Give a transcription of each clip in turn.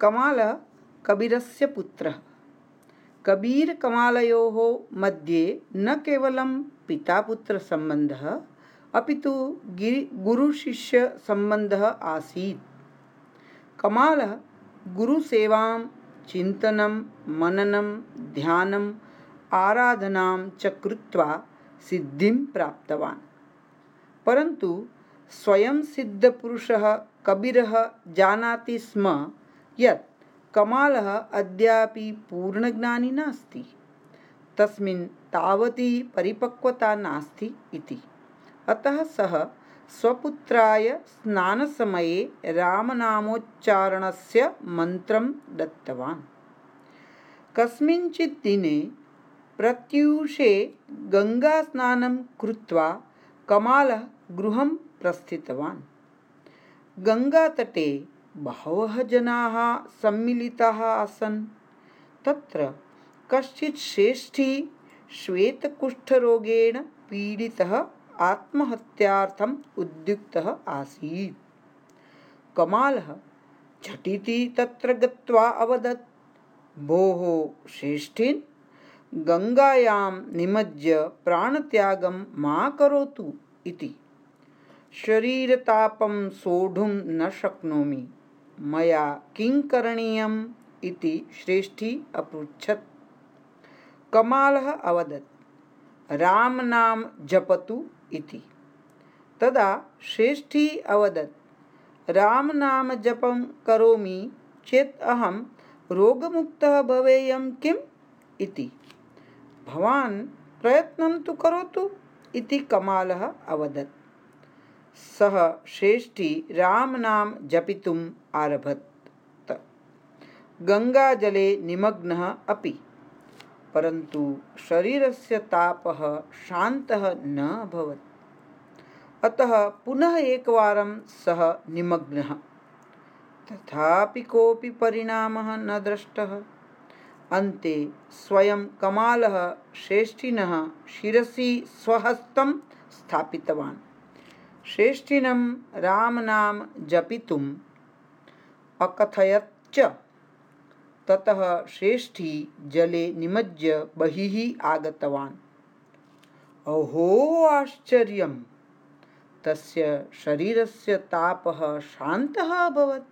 कमालः कबीरस्य पुत्रः। कबीरकमालयोः मध्ये न केवलं पितापुत्रसम्बन्धः अपि तु गिरि गुरुशिष्यसम्बन्धः आसीत्। कमालः गुरुसेवां, चिन्तनं, मननं ध्यानम् आराधनां च कृत्वा सिद्धिं प्राप्तवान्। परन्तु स्वयं सिद्धपुरुषः कबीरः जानाति स्म यत् कमालः अद्यापि पूर्णज्ञानी नास्ति। तस्मिन् तावती परिपक्वता नास्ति इति। अतः सः स्वपुत्राय स्नानसमये रामनामोच्चारणस्य मन्त्रं दत्तवान्। कस्मिंश्चित् दिने प्रत्यूषे गङ्गास्नानं कृत्वा कमालः गृहं प्रस्थितवान्। गङ्गातटे बहवः जनाः सम्मिलिताः आसन्। तत्र कश्चित् श्रेष्ठी श्वेतकुष्ठरोगेण पीडितः आत्महत्यार्थम् उद्युक्तः आसीत्। कमालः झटिति तत्र गत्वा अवदत्, भोः श्रेष्ठीन्, गङ्गायां निमज्य प्राणत्यागं मा करोतु इति। शरीरतापं सोढुं न शक्नोमि। मया किं करणीयम् इति श्रेष्ठी अपृच्छत्। कमालः अवदत् रामनाम जपतु इति। तदा श्रेष्ठी अवदत् रामनाम जपं करोमि चेत् अहं रोगमुक्तः भवेयं किम् इति। भवान् प्रयत्नं तु करोतु इति कमालः अवदत्। सः श्रेष्ठी रामनाम जपितुम् आरभत। गङ्गाजले निमग्नः अपि। परन्तु शरीरस्य तापः शान्तः न अभवत्। अतः पुनः एकवारं सः निमग्नः। तथापि कोऽपि परिणामः न दृष्टः। अन्ते स्वयं कमालः श्रेष्ठिनः शिरसि स्वहस्तं स्थापितवान्। श्रेष्ठिनं रामनाम जपितुम् अकथयत् ततः श्रेष्ठी जले निमज्य बहिः आगतवान्। अहो आश्चर्यं तस्य शरीरस्य तापः शान्तः अभवत्।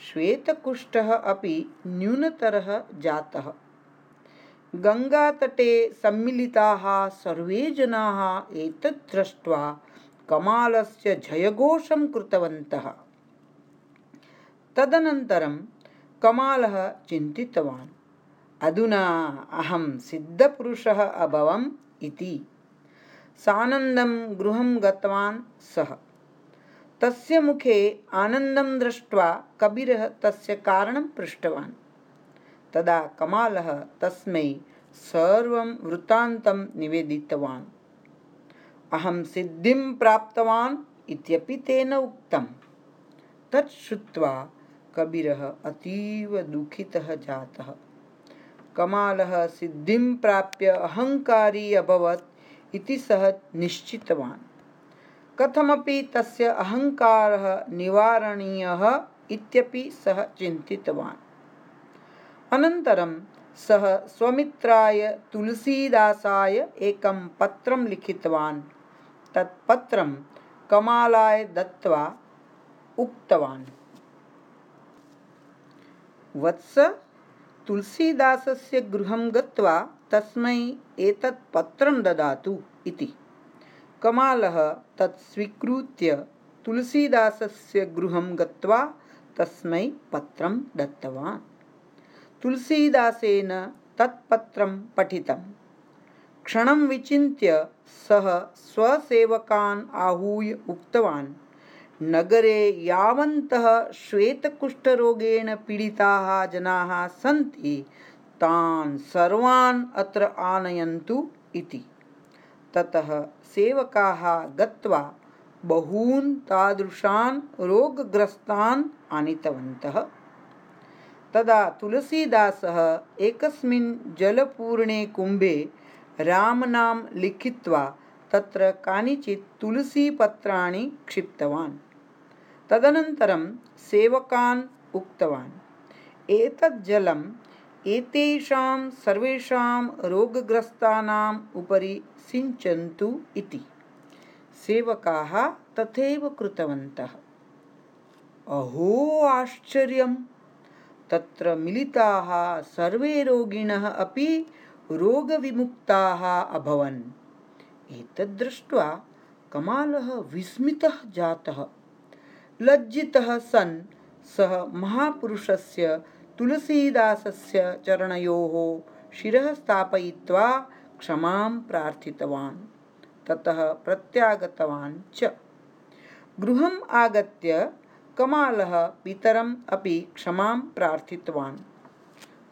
श्वेतकुष्ठः अपि न्यूनतरः जातः। गङ्गातटे सम्मिलिताः सर्वे जनाः एतत् दृष्ट्वा कमालस्य जयघोषं कृतवन्तः। तदनन्तरं कमालः चिन्तितवान्। अधुना अहं सिद्धपुरुषः अभवम् इति। सानन्दं गृहं गतवान् सः। तस्य मुखे आनन्दं दृष्ट्वा कबीरः तस्य कारणं पृष्टवान्। तदा कमालः तस्मै सर्वं वृत्तान्तं निवेदितवान् अहं सिद्धिं प्राप्तवान् इत्यपि तेन उक्तं तत् श्रुत्वा कबीरः अतीव दुःखितः जातः। कमालः सिद्धिं प्राप्य अहङ्कारी अभवत् इति सः निश्चितवान्। कथमपि तस्य अहङ्कारः निवारणीयः इत्यपि सः चिन्तितवान्। अनन्तरं सः स्वमित्राय तुलसीदासाय एकं पत्रं लिखितवान्। तत् पत्रं कमालाय दत्त्वा उक्तवान्। वत्स तुलसीदासस्य गृहं गत्वा तस्मै एतत् पत्रं ददातु इति। कमालः तत् स्वीकृत्य तुलसीदासस्य गृहं गत्वा तस्मै पत्रं दत्तवान्। तुलसीदासेन तत् पत्रं पठितं क्षणं विचिन्त्य सः स्वसेवकान् आहूय उक्तवान्, नगरे यावन्तः श्वेतकुष्ठरोगेण पीडिताः जनाः सन्ति, तान् सर्वान् अत्र आनयन्तु इति ततः सेवकाः गत्वा बहून् तादृशान् रोगग्रस्तान् आनीतवन्तः। तदा तुलसीदासः एकस्मिन् जलपूर्णे कुम्भे रामनाम लिखित्वा तत्र कानिचित् तुलसीपत्राणि क्षिप्तवान्। तदनन्तरं सेवकान् उक्तवान् एतत् जलम् एतेषां सर्वेषां रोगग्रस्तानाम् उपरि सिञ्चन्तु इति। सेवकाः तथैव कृतवन्तः। अहो आश्चर्यं तत्र मिलिताः सर्वे रोगिणः अपि रोगविमुक्ताः अभवन्। एतद् दृष्ट्वा कमालः विस्मितः जातः। लज्जितः सन् सः महापुरुषस्य तुलसीदासस्य चरणयोः शिरः स्थापयित्वा क्षमां प्रार्थितवान् ततः प्रत्यागतवान् च। गृहम् आगत्य कमालः पितरम् अपि क्षमां प्रार्थितवान्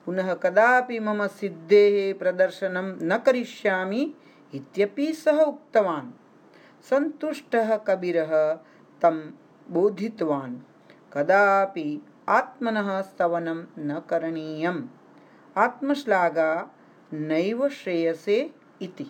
पुनः कदापि मम सिद्धेः प्रदर्शनं न करिष्यामि इत्यपि सः उक्तवान्। सन्तुष्टः कबीरः तं बोधितवान्। कदापि आत्मनः स्तवनं न करणीयम्। आत्मश्लाघा नैव श्रेयसे इति